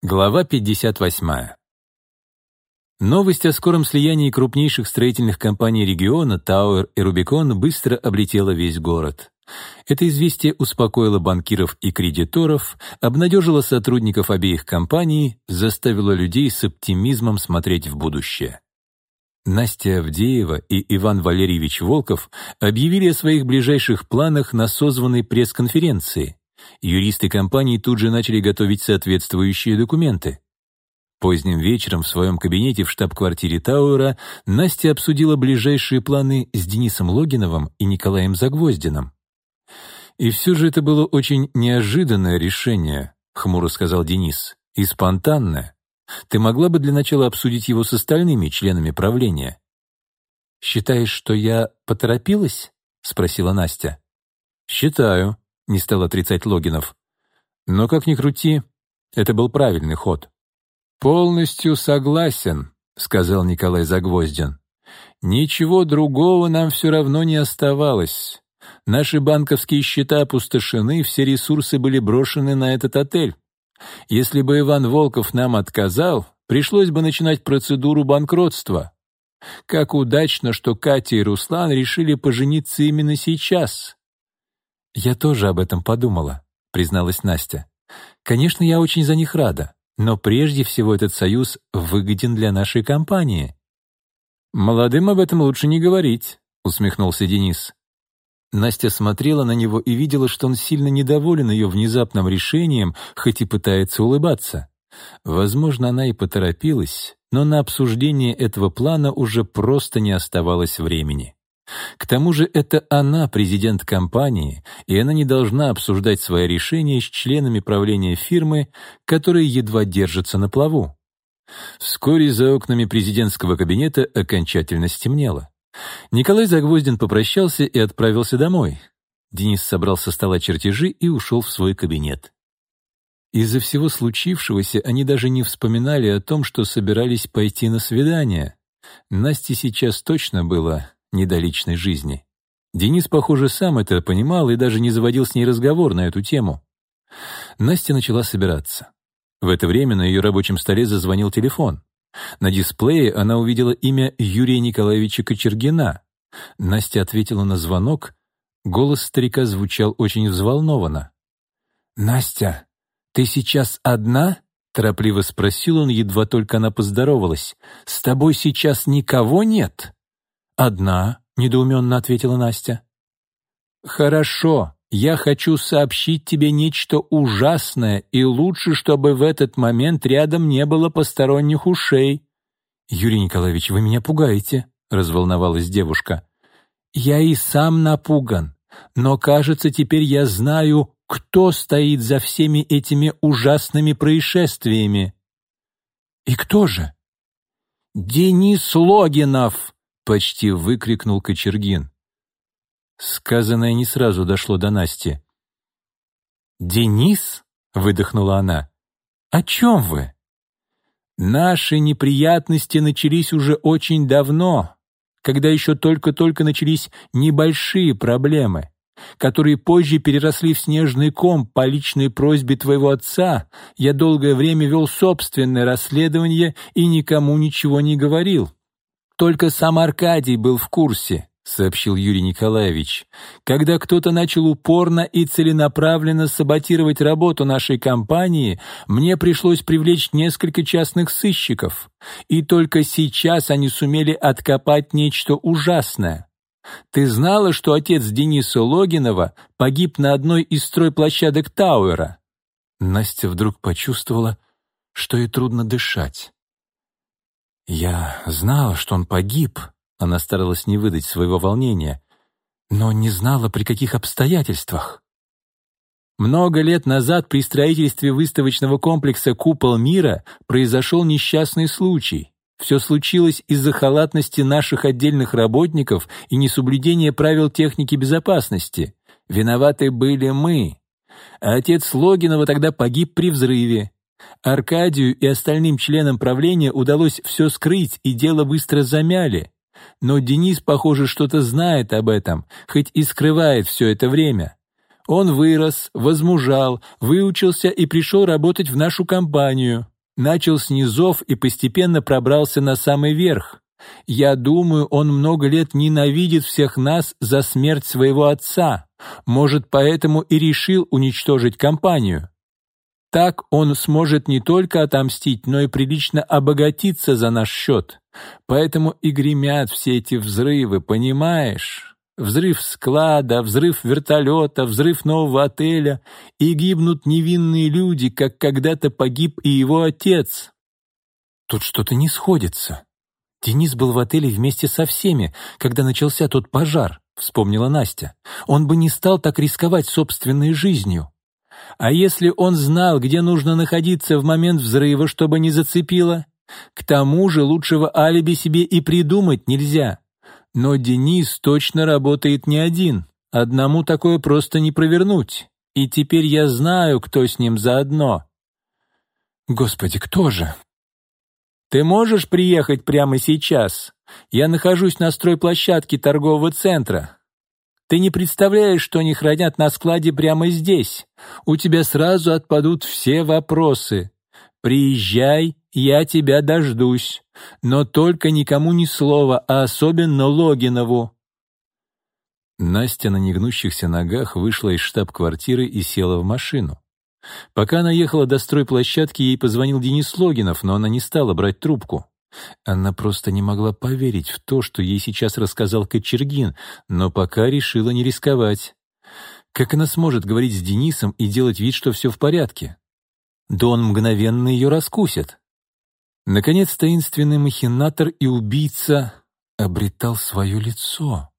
Глава 58. Новость о скором слиянии крупнейших строительных компаний региона Тауэр и Рубикон быстро облетела весь город. Это известие успокоило банкиров и кредиторов, обнадежило сотрудников обеих компаний, заставило людей с оптимизмом смотреть в будущее. Настя Авдеева и Иван Валерьевич Волков объявили о своих ближайших планах на созванной пресс-конференции. Юристы компании тут же начали готовить соответствующие документы. Поздним вечером в своем кабинете в штаб-квартире Тауэра Настя обсудила ближайшие планы с Денисом Логиновым и Николаем Загвоздиным. «И все же это было очень неожиданное решение», — хмуро сказал Денис, — «и спонтанное. Ты могла бы для начала обсудить его с остальными членами правления?» «Считаешь, что я поторопилась?» — спросила Настя. «Считаю», не стал отрицать Логинов. Но как ни крути, это был правильный ход. «Полностью согласен», — сказал Николай Загвоздин. «Ничего другого нам все равно не оставалось. Наши банковские счета опустошены, все ресурсы были брошены на этот отель. Если бы Иван Волков нам отказал, пришлось бы начинать процедуру банкротства. Как удачно, что Катя и Руслан решили пожениться именно сейчас. «Я тоже об этом подумала», — призналась Настя. «Конечно, я очень за них рада, но прежде всего этот союз выгоден для нашей компании». «Молодым об этом лучше не говорить», — усмехнулся Денис. Настя смотрела на него и видела, что он сильно недоволен ее внезапным решением, хоть и пытается улыбаться. Возможно, она и поторопилась, но на обсуждение этого плана уже просто не оставалось времени. К тому же это она президент компании, и она не должна обсуждать свои решения с членами правления фирмы, которые едва держатся на плаву. Вскоре за окнами президентского кабинета окончательно стемнело. Николай Загвоздин попрощался и отправился домой. Денис собрал со стола чертежи и ушел в свой кабинет. Из-за всего случившегося они даже не вспоминали о том, что собирались пойти на свидание. Насте сейчас точно было не до личной жизни. Денис, похоже, сам это понимал и даже не заводил с ней разговор на эту тему. Настя начала собираться. В это время на ее рабочем столе зазвонил телефон. На дисплее она увидела имя Юрия Николаевича Кочергина. Настя ответила на звонок. Голос старика звучал очень взволнованно. «Настя, ты сейчас одна?» — торопливо спросил он, едва только она поздоровалась. «С тобой сейчас никого нет?» «Одна», — недоуменно ответила Настя. «Хорошо, я хочу сообщить тебе нечто ужасное, и лучше, чтобы в этот момент рядом не было посторонних ушей». «Юрий Николаевич, вы меня пугаете», — разволновалась девушка. «Я и сам напуган, но, кажется, теперь я знаю, кто стоит за всеми этими ужасными происшествиями». «И кто же?» «Денис Логинов!» Почти выкрикнул Кочергин. Сказанное не сразу дошло до Насти. «Денис?» — выдохнула она. «О чем вы?» «Наши неприятности начались уже очень давно, когда еще только-только начались небольшие проблемы, которые позже переросли в снежный ком по личной просьбе твоего отца. Я долгое время вел собственное расследование и никому ничего не говорил. Только сам Аркадий был в курсе, сообщил Юрий Николаевич. Когда кто-то начал упорно и целенаправленно саботировать работу нашей компании, мне пришлось привлечь несколько частных сыщиков, и только сейчас они сумели откопать нечто ужасное. Ты знала, что отец Дениса Логинова погиб на одной из стройплощадок Тауэра? Настя вдруг почувствовала, что ей трудно дышать. «Я знала, что он погиб», — она старалась не выдать своего волнения, но не знала, при каких обстоятельствах. Много лет назад при строительстве выставочного комплекса «Купол мира» произошел несчастный случай. Все случилось из-за халатности наших отдельных работников и несоблюдения правил техники безопасности. Виноваты были мы. А отец Логинова тогда погиб при взрыве. Аркадию и остальным членам правления удалось все скрыть, и дело быстро замяли. Но Денис, похоже, что-то знает об этом, хоть и скрывает все это время. Он вырос, возмужал, выучился и пришел работать в нашу компанию. Начал с низов и постепенно пробрался на самый верх. Я думаю, он много лет ненавидит всех нас за смерть своего отца. Может, поэтому и решил уничтожить компанию. Так он сможет не только отомстить, но и прилично обогатиться за наш счет. Поэтому и гремят все эти взрывы, понимаешь? Взрыв склада, взрыв вертолета, взрыв нового отеля, и гибнут невинные люди, как когда-то погиб и его отец. Тут что-то не сходится. Денис был в отеле вместе со всеми, когда начался тот пожар, вспомнила Настя. Он бы не стал так рисковать собственной жизнью. А если он знал, где нужно находиться в момент взрыва, чтобы не зацепило? К тому же лучшего алиби себе и придумать нельзя. Но Денис точно работает не один. Одному такое просто не провернуть. И теперь я знаю, кто с ним заодно. Господи, кто же? Ты можешь приехать прямо сейчас? Я нахожусь на стройплощадке торгового центра. Ты не представляешь, что они хранят на складе прямо здесь. У тебя сразу отпадут все вопросы. Приезжай, я тебя дождусь. Но только никому ни слова, а особенно Логинову. Настя на негнущихся ногах вышла из штаб-квартиры и села в машину. Пока она ехала до стройплощадки, ей позвонил Денис Логинов, но она не стала брать трубку. Она просто не могла поверить в то, что ей сейчас рассказал Кочергин, но пока решила не рисковать. Как она сможет говорить с Денисом и делать вид, что все в порядке? Да он мгновенно ее раскусит. Наконец, таинственный махинатор и убийца обретал свое лицо.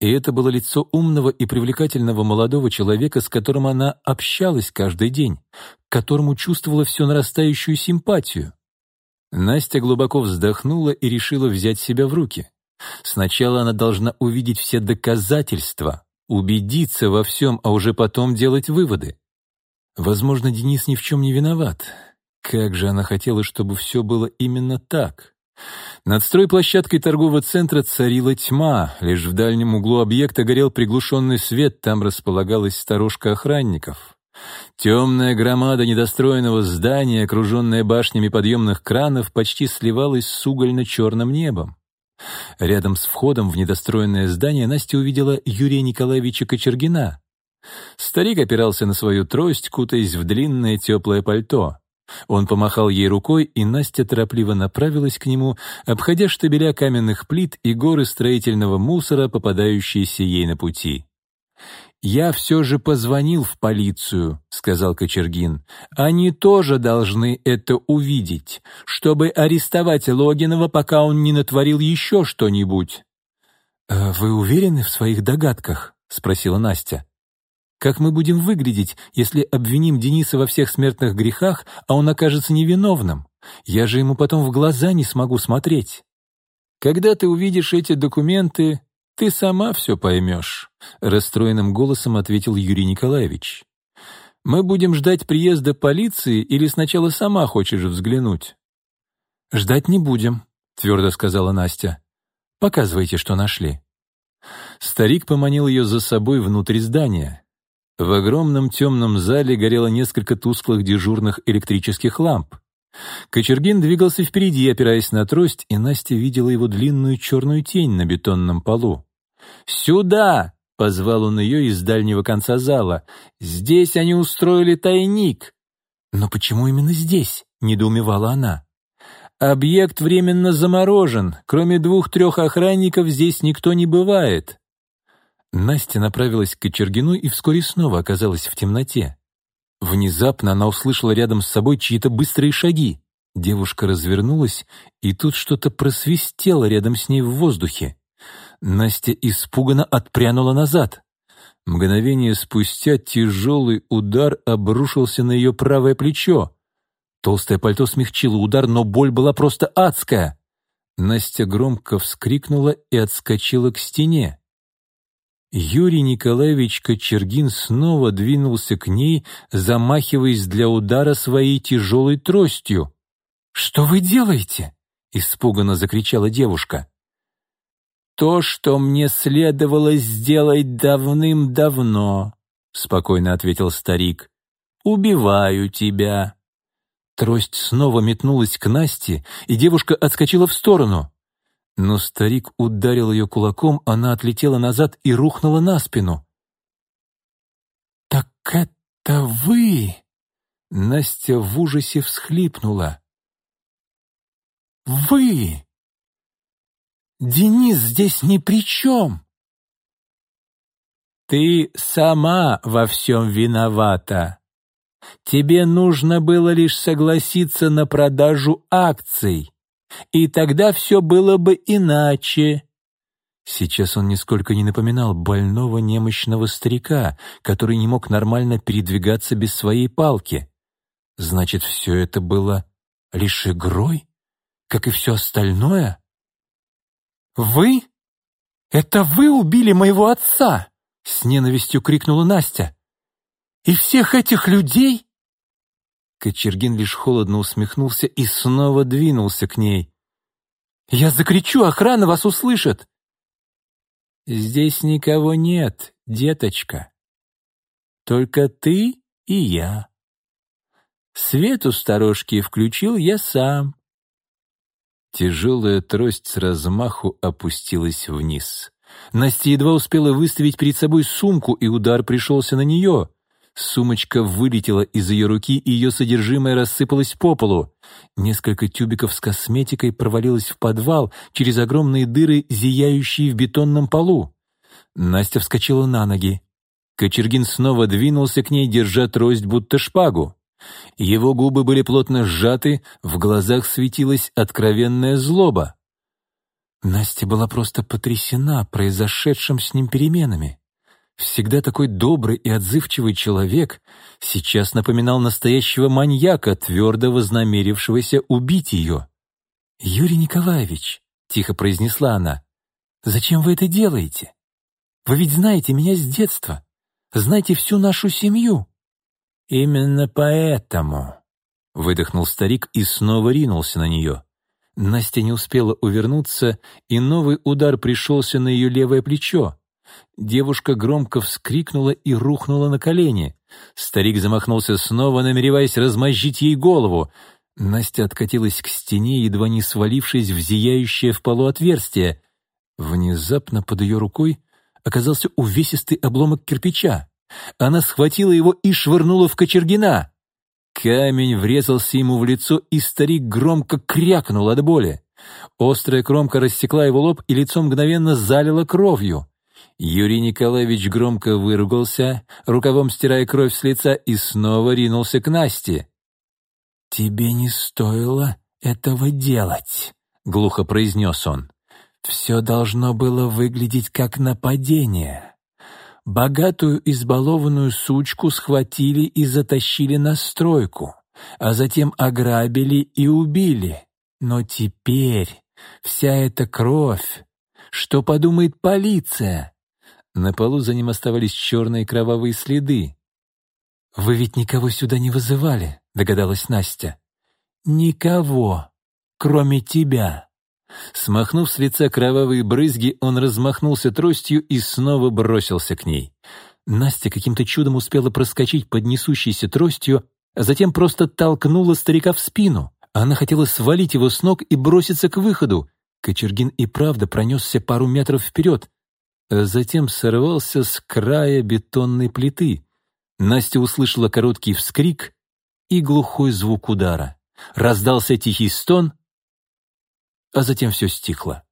И это было лицо умного и привлекательного молодого человека, с которым она общалась каждый день, к которому чувствовала все нарастающую симпатию. Настя глубоко вздохнула и решила взять себя в руки. Сначала она должна увидеть все доказательства, убедиться во всем, а уже потом делать выводы. Возможно, Денис ни в чем не виноват. Как же она хотела, чтобы все было именно так. Над стройплощадкой торгового центра царила тьма, лишь в дальнем углу объекта горел приглушенный свет, там располагалась сторожка охранников. Темная громада недостроенного здания, окруженная башнями подъемных кранов, почти сливалась с угольно-черным небом. Рядом с входом в недостроенное здание Настя увидела Юрия Николаевича Кочергина. Старик опирался на свою трость, кутаясь в длинное теплое пальто. Он помахал ей рукой, и Настя торопливо направилась к нему, обходя штабеля каменных плит и горы строительного мусора, попадающиеся ей на пути. «Я все же позвонил в полицию», — сказал Кочергин. «Они тоже должны это увидеть, чтобы арестовать Логинова, пока он не натворил еще что-нибудь». «Э, «Вы уверены в своих догадках?» — спросила Настя. Как мы будем выглядеть, если обвиним Дениса во всех смертных грехах, а он окажется невиновным? Я же ему потом в глаза не смогу смотреть. Когда ты увидишь эти документы, ты сама все поймешь», — расстроенным голосом ответил Юрий Николаевич. «Мы будем ждать приезда полиции или сначала сама хочешь взглянуть?» «Ждать не будем», — твердо сказала Настя. «Показывайте, что нашли». Старик поманил ее за собой внутрь здания. В огромном темном зале горело несколько тусклых дежурных электрических ламп. Кочергин двигался впереди, опираясь на трость, и Настя видела его длинную черную тень на бетонном полу. «Сюда!» — позвал он ее из дальнего конца зала. «Здесь они устроили тайник!» «Но почему именно здесь?» — недоумевала она. «Объект временно заморожен. Кроме двух-трех охранников здесь никто не бывает. Настя направилась к Кочергину и вскоре снова оказалась в темноте. Внезапно она услышала рядом с собой чьи-то быстрые шаги. Девушка развернулась, и тут что-то просвистело рядом с ней в воздухе. Настя испуганно отпрянула назад. Мгновение спустя тяжелый удар обрушился на ее правое плечо. Толстое пальто смягчило удар, но боль была просто адская. Настя громко вскрикнула и отскочила к стене. Юрий Николаевич Кочергин снова двинулся к ней, замахиваясь для удара своей тяжелой тростью. «Что вы делаете?» — испуганно закричала девушка. «То, что мне следовало сделать давным-давно», — спокойно ответил старик. «Убиваю тебя». Трость снова метнулась к Насте, и девушка отскочила в сторону. Но старик ударил ее кулаком, она отлетела назад и рухнула на спину. «Так это вы!» Настя в ужасе всхлипнула. «Вы! Денис здесь ни при чем!» «Ты сама во всем виновата. Тебе нужно было лишь согласиться на продажу акций, и тогда все было бы иначе». Сейчас он нисколько не напоминал больного немощного старика, который не мог нормально передвигаться без своей палки. Значит, все это было лишь игрой, как и все остальное? «Вы? Это вы убили моего отца!» — с ненавистью крикнула Настя. «И всех этих людей?» Кочергин лишь холодно усмехнулся и снова двинулся к ней. «Я закричу, охрана вас услышит!» «Здесь никого нет, деточка. Только ты и я». Свет у сторожки включил я сам. Тяжелая трость с размаху опустилась вниз. Настя едва успела выставить перед собой сумку, и удар пришелся на нее. Сумочка вылетела из ее руки, и ее содержимое рассыпалось по полу. Несколько тюбиков с косметикой провалилось в подвал через огромные дыры, зияющие в бетонном полу. Настя вскочила на ноги. Кочергин снова двинулся к ней, держа трость, будто шпагу. Его губы были плотно сжаты, в глазах светилась откровенная злоба. Настя была просто потрясена произошедшим с ним переменами. Всегда такой добрый и отзывчивый человек сейчас напоминал настоящего маньяка, твердо вознамерившегося убить ее. «Юрий Николаевич», — тихо произнесла она, — «зачем вы это делаете? Вы ведь знаете меня с детства, знаете всю нашу семью». «Именно поэтому», — выдохнул старик и снова ринулся на нее. Настя не успела увернуться, и новый удар пришелся на ее левое плечо. Девушка громко вскрикнула и рухнула на колени. Старик замахнулся снова, намереваясь размозжить ей голову. Настя откатилась к стене, едва не свалившись в зияющее в полу отверстие. Внезапно под ее рукой оказался увесистый обломок кирпича. Она схватила его и швырнула в Кочергина. Камень врезался ему в лицо, и старик громко крякнул от боли. Острая кромка рассекла его лоб, и лицо мгновенно залило кровью. Юрий Николаевич громко выругался, рукавом стирая кровь с лица, и снова ринулся к Насте. «Тебе не стоило этого делать», — глухо произнес он. «Все должно было выглядеть как нападение». Богатую избалованную сучку схватили и затащили на стройку, а затем ограбили и убили. Но теперь вся эта кровь... Что подумает полиция? На полу за ним оставались черные кровавые следы. «Вы ведь никого сюда не вызывали», — догадалась Настя. «Никого, кроме тебя». Смахнув с лица кровавые брызги, он размахнулся тростью и снова бросился к ней. Настя каким-то чудом успела проскочить под несущейся тростью, а затем просто толкнула старика в спину. Она хотела свалить его с ног и броситься к выходу. Кочергин и правда пронесся пару метров вперед, а затем сорвался с края бетонной плиты. Настя услышала короткий вскрик и глухой звук удара. Раздался тихий стон, а затем все стихло.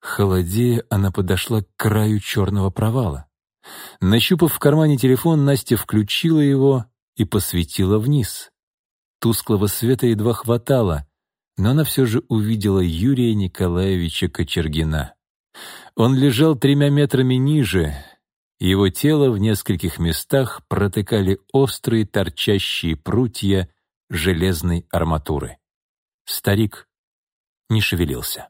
Холодея, она подошла к краю черного провала. Нащупав в кармане телефон, Настя включила его и посветила вниз. Тусклого света едва хватало, но она все же увидела Юрия Николаевича Кочергина. Он лежал тремя метрами ниже, его тело в нескольких местах протыкали острые торчащие прутья железной арматуры. Старик не шевелился.